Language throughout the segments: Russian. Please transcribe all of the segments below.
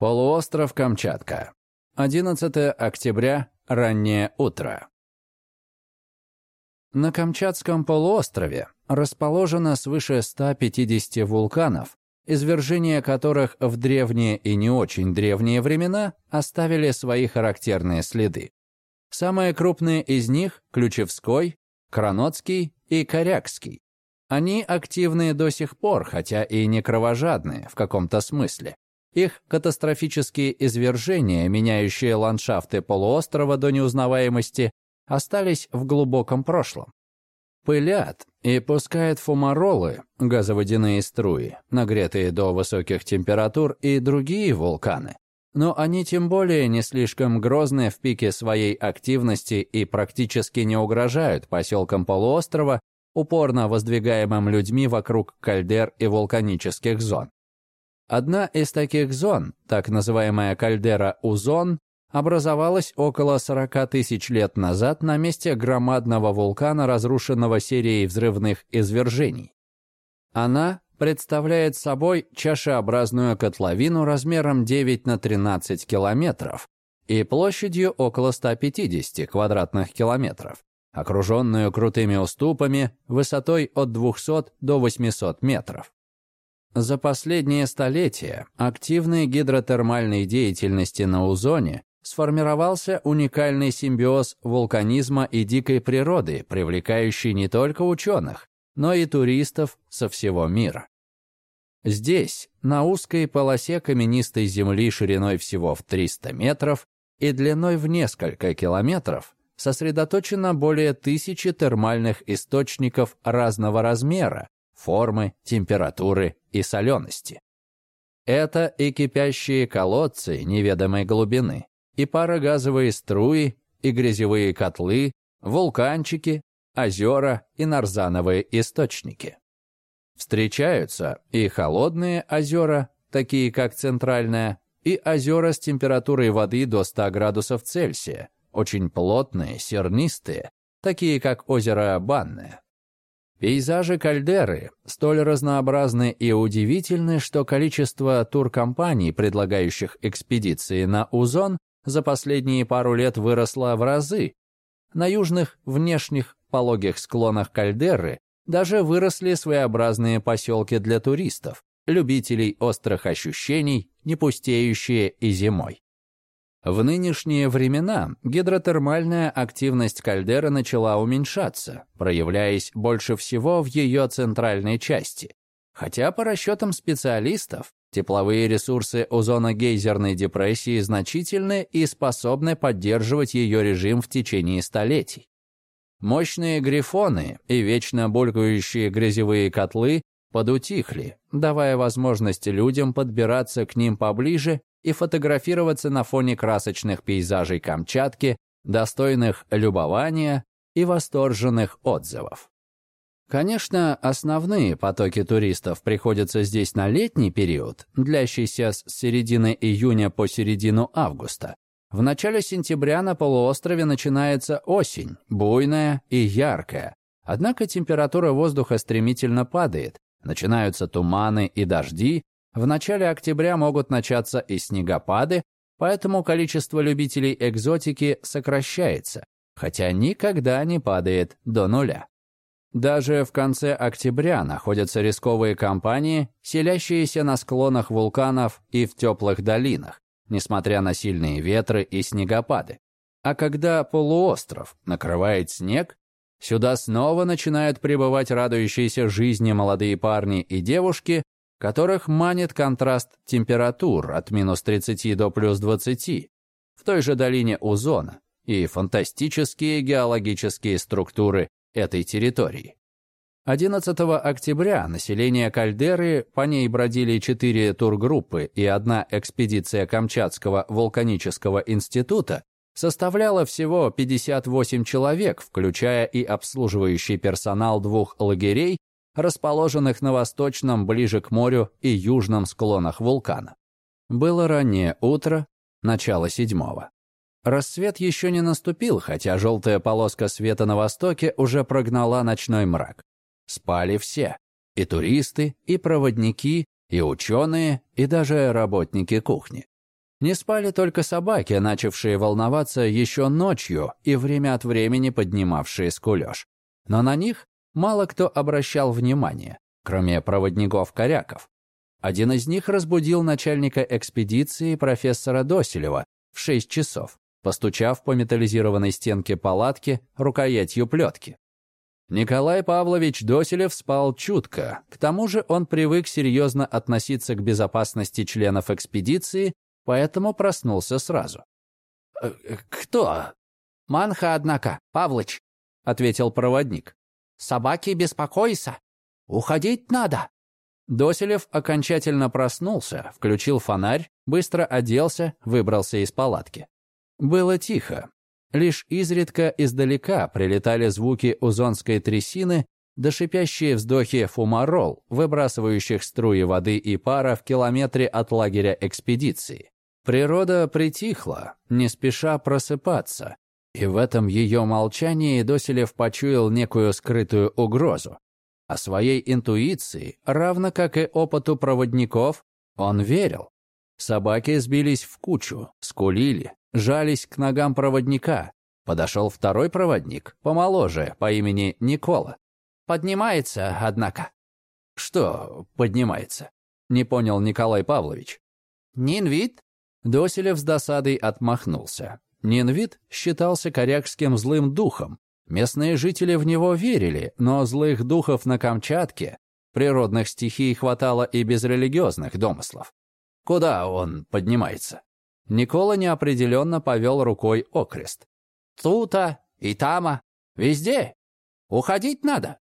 Полуостров Камчатка. 11 октября, раннее утро. На Камчатском полуострове расположено свыше 150 вулканов, извержения которых в древние и не очень древние времена оставили свои характерные следы. Самые крупные из них – Ключевской, Кранотский и Корякский. Они активны до сих пор, хотя и не кровожадные в каком-то смысле. Их катастрофические извержения, меняющие ландшафты полуострова до неузнаваемости, остались в глубоком прошлом. Пылят и пускают фумаролы, газоводяные струи, нагретые до высоких температур и другие вулканы. Но они тем более не слишком грозны в пике своей активности и практически не угрожают поселкам полуострова, упорно воздвигаемым людьми вокруг кальдер и вулканических зон. Одна из таких зон, так называемая кальдера Узон, образовалась около 40 тысяч лет назад на месте громадного вулкана, разрушенного серией взрывных извержений. Она представляет собой чашеобразную котловину размером 9 на 13 километров и площадью около 150 квадратных километров, окруженную крутыми уступами высотой от 200 до 800 метров. За последние столетия активной гидротермальной деятельности на Узоне сформировался уникальный симбиоз вулканизма и дикой природы, привлекающий не только ученых, но и туристов со всего мира. Здесь, на узкой полосе каменистой земли шириной всего в 300 метров и длиной в несколько километров, сосредоточено более тысячи термальных источников разного размера, формы, температуры и солености. Это и кипящие колодцы неведомой глубины, и парогазовые струи, и грязевые котлы, вулканчики, озера и нарзановые источники. Встречаются и холодные озера, такие как Центральная, и озера с температурой воды до 100 градусов Цельсия, очень плотные, сернистые, такие как озеро Банное. Пейзажи кальдеры столь разнообразны и удивительны, что количество туркомпаний, предлагающих экспедиции на Узон, за последние пару лет выросло в разы. На южных внешних пологих склонах кальдеры даже выросли своеобразные поселки для туристов, любителей острых ощущений, не пустеющие и зимой. В нынешние времена гидротермальная активность кальдеры начала уменьшаться, проявляясь больше всего в ее центральной части. Хотя по расчетам специалистов, тепловые ресурсы озона гейзерной депрессии значительны и способны поддерживать ее режим в течение столетий. Мощные грифоны и вечно булькающие грязевые котлы подутихли, давая возможность людям подбираться к ним поближе и фотографироваться на фоне красочных пейзажей Камчатки, достойных любования и восторженных отзывов. Конечно, основные потоки туристов приходятся здесь на летний период, длящийся с середины июня по середину августа. В начале сентября на полуострове начинается осень, буйная и яркая. Однако температура воздуха стремительно падает, начинаются туманы и дожди, в начале октября могут начаться и снегопады, поэтому количество любителей экзотики сокращается, хотя никогда не падает до нуля. Даже в конце октября находятся рисковые компании, селящиеся на склонах вулканов и в теплых долинах, несмотря на сильные ветры и снегопады. А когда полуостров накрывает снег, сюда снова начинают прибывать радующиеся жизни молодые парни и девушки, которых манит контраст температур от минус 30 до плюс 20 в той же долине Узона и фантастические геологические структуры этой территории. 11 октября население Кальдеры, по ней бродили четыре тургруппы и одна экспедиция Камчатского вулканического института, составляла всего 58 человек, включая и обслуживающий персонал двух лагерей расположенных на восточном, ближе к морю и южном склонах вулкана. Было раннее утро, начало седьмого. Рассвет еще не наступил, хотя желтая полоска света на востоке уже прогнала ночной мрак. Спали все. И туристы, и проводники, и ученые, и даже работники кухни. Не спали только собаки, начавшие волноваться еще ночью и время от времени поднимавшие скулеж. Но на них мало кто обращал внимание, кроме проводников-коряков. Один из них разбудил начальника экспедиции профессора Доселева в 6 часов, постучав по металлизированной стенке палатки рукоятью плетки. Николай Павлович Доселев спал чутко, к тому же он привык серьезно относиться к безопасности членов экспедиции поэтому проснулся сразу. «Э, «Кто?» «Манха, однако, Павлыч», — ответил проводник. «Собаки беспокойся. Уходить надо». Доселев окончательно проснулся, включил фонарь, быстро оделся, выбрался из палатки. Было тихо. Лишь изредка издалека прилетали звуки узонской трясины да шипящие вздохи фумарол, выбрасывающих струи воды и пара в километре от лагеря экспедиции. Природа притихла, не спеша просыпаться, и в этом ее молчании Доселев почуял некую скрытую угрозу. О своей интуиции, равно как и опыту проводников, он верил. Собаки сбились в кучу, скулили, жались к ногам проводника. Подошел второй проводник, помоложе, по имени Никола. Поднимается, однако. Что поднимается? Не понял Николай Павлович. Нинвид? Доселев с досадой отмахнулся. Нинвид считался корякским злым духом. Местные жители в него верили, но злых духов на Камчатке, природных стихий хватало и без религиозных домыслов. Куда он поднимается? Никола неопределенно повел рукой окрест. Тута и тама. Везде. Уходить надо.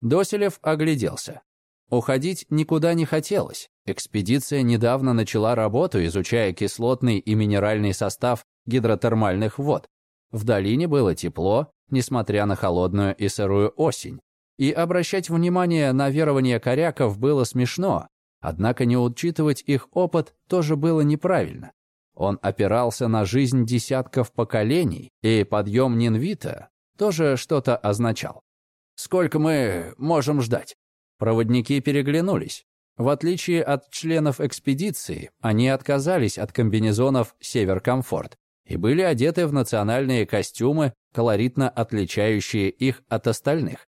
Доселев огляделся. Уходить никуда не хотелось. Экспедиция недавно начала работу, изучая кислотный и минеральный состав гидротермальных вод. В долине было тепло, несмотря на холодную и сырую осень. И обращать внимание на верование коряков было смешно, однако не учитывать их опыт тоже было неправильно. Он опирался на жизнь десятков поколений, и подъем Нинвита тоже что-то означал. Сколько мы можем ждать?» Проводники переглянулись. В отличие от членов экспедиции, они отказались от комбинезонов «Северкомфорт» и были одеты в национальные костюмы, колоритно отличающие их от остальных.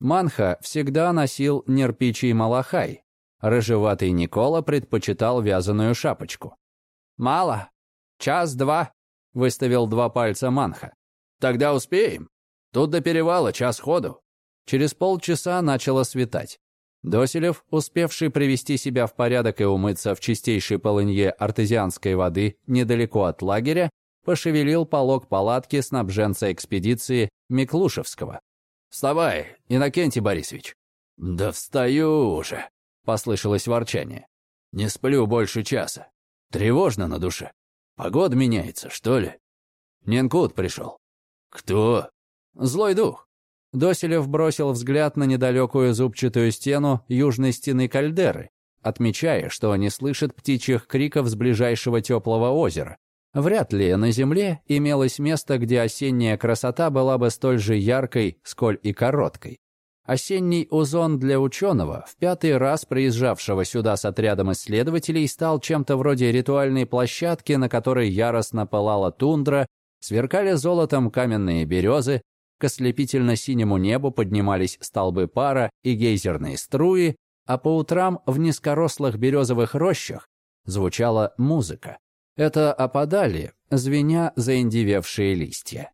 Манха всегда носил нерпичий малахай. Рыжеватый Никола предпочитал вязаную шапочку. «Мало. Час-два», — выставил два пальца Манха. «Тогда успеем. Тут до перевала час ходу». Через полчаса начало светать. Доселев, успевший привести себя в порядок и умыться в чистейшей полынье артезианской воды недалеко от лагеря, пошевелил полог палатки снабженца экспедиции Миклушевского. «Вставай, Иннокентий Борисович!» «Да встаю уже!» — послышалось ворчание. «Не сплю больше часа. Тревожно на душе. Погода меняется, что ли?» Ненкут пришел. «Кто?» «Злой дух. Доселев бросил взгляд на недалекую зубчатую стену южной стены кальдеры, отмечая, что не слышит птичьих криков с ближайшего теплого озера. Вряд ли на Земле имелось место, где осенняя красота была бы столь же яркой, сколь и короткой. Осенний озон для ученого, в пятый раз приезжавшего сюда с отрядом исследователей, стал чем-то вроде ритуальной площадки, на которой яростно пылала тундра, сверкали золотом каменные березы, к ослепительно-синему небу поднимались столбы пара и гейзерные струи, а по утрам в низкорослых березовых рощах звучала музыка. Это опадали, звеня заиндевевшие листья.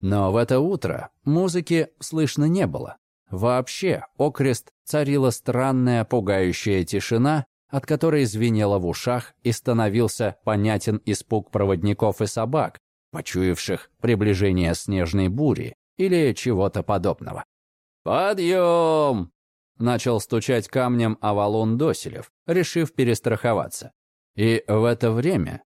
Но в это утро музыки слышно не было. Вообще, окрест царила странная пугающая тишина, от которой звенело в ушах и становился понятен испуг проводников и собак, почуявших приближение снежной бури, или чего-то подобного. «Подъем!» — начал стучать камнем Авалон Доселев, решив перестраховаться. И в это время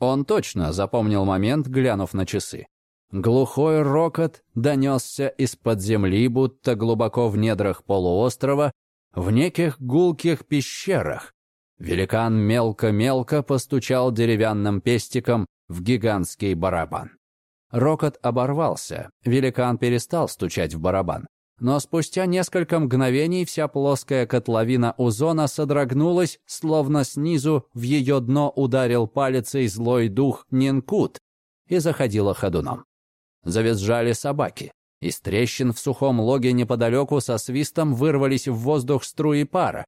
он точно запомнил момент, глянув на часы. Глухой рокот донесся из-под земли, будто глубоко в недрах полуострова, в неких гулких пещерах. Великан мелко-мелко постучал деревянным пестиком в гигантский барабан. Рокот оборвался, великан перестал стучать в барабан. Но спустя несколько мгновений вся плоская котловина Узона содрогнулась, словно снизу в ее дно ударил палицей злой дух Нинкут и заходила ходуном. Завизжали собаки. Из трещин в сухом логе неподалеку со свистом вырвались в воздух струи пара.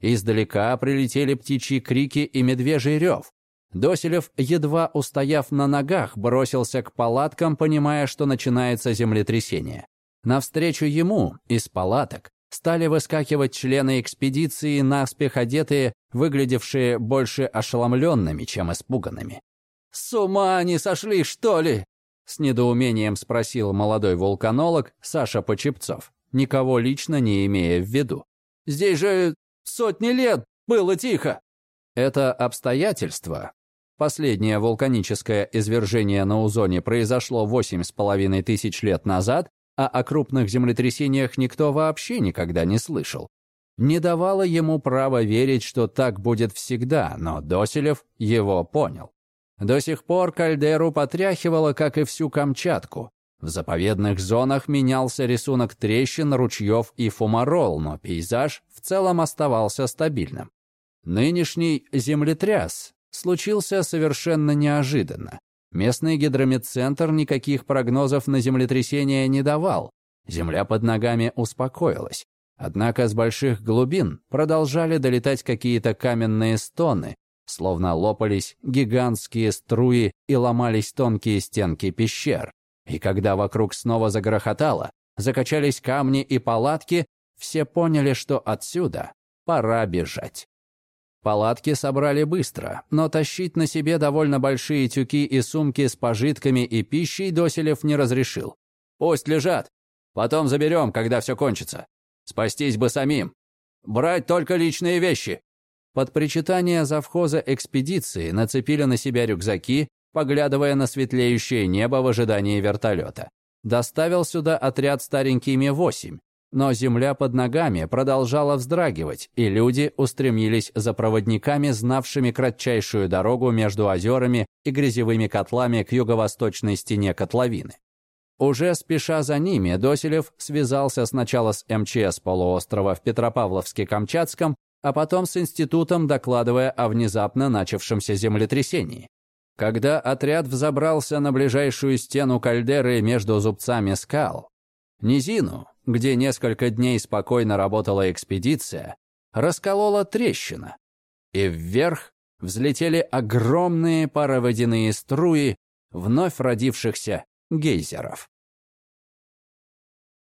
Издалека прилетели птичьи крики и медвежий рев. Доселев, едва устояв на ногах, бросился к палаткам, понимая, что начинается землетрясение. Навстречу ему из палаток стали выскакивать члены экспедиции, наспех одетые, выглядевшие больше ошеломленными, чем испуганными. «С ума они сошли, что ли?» С недоумением спросил молодой вулканолог Саша Почепцов, никого лично не имея в виду. «Здесь же сотни лет было тихо!» Это обстоятельство, последнее вулканическое извержение на Узоне произошло восемь с половиной тысяч лет назад, а о крупных землетрясениях никто вообще никогда не слышал. Не давало ему права верить, что так будет всегда, но Доселев его понял. До сих пор кальдеру потряхивало, как и всю Камчатку. В заповедных зонах менялся рисунок трещин, ручьев и фумарол, но пейзаж в целом оставался стабильным. Нынешний землетряс случился совершенно неожиданно. Местный гидрометцентр никаких прогнозов на землетрясение не давал. Земля под ногами успокоилась. Однако с больших глубин продолжали долетать какие-то каменные стоны, Словно лопались гигантские струи и ломались тонкие стенки пещер. И когда вокруг снова загрохотало, закачались камни и палатки, все поняли, что отсюда пора бежать. Палатки собрали быстро, но тащить на себе довольно большие тюки и сумки с пожитками и пищей Доселев не разрешил. «Пусть лежат. Потом заберем, когда все кончится. Спастись бы самим. Брать только личные вещи. Под причитание завхоза экспедиции нацепили на себя рюкзаки, поглядывая на светлеющее небо в ожидании вертолета. Доставил сюда отряд старенький Ми-8, но земля под ногами продолжала вздрагивать, и люди устремились за проводниками, знавшими кратчайшую дорогу между озерами и грязевыми котлами к юго-восточной стене котловины. Уже спеша за ними, Доселев связался сначала с МЧС полуострова в Петропавловске-Камчатском, а потом с институтом, докладывая о внезапно начавшемся землетрясении. Когда отряд взобрался на ближайшую стену кальдеры между зубцами скал, низину, где несколько дней спокойно работала экспедиция, расколола трещина, и вверх взлетели огромные пароводяные струи вновь родившихся гейзеров.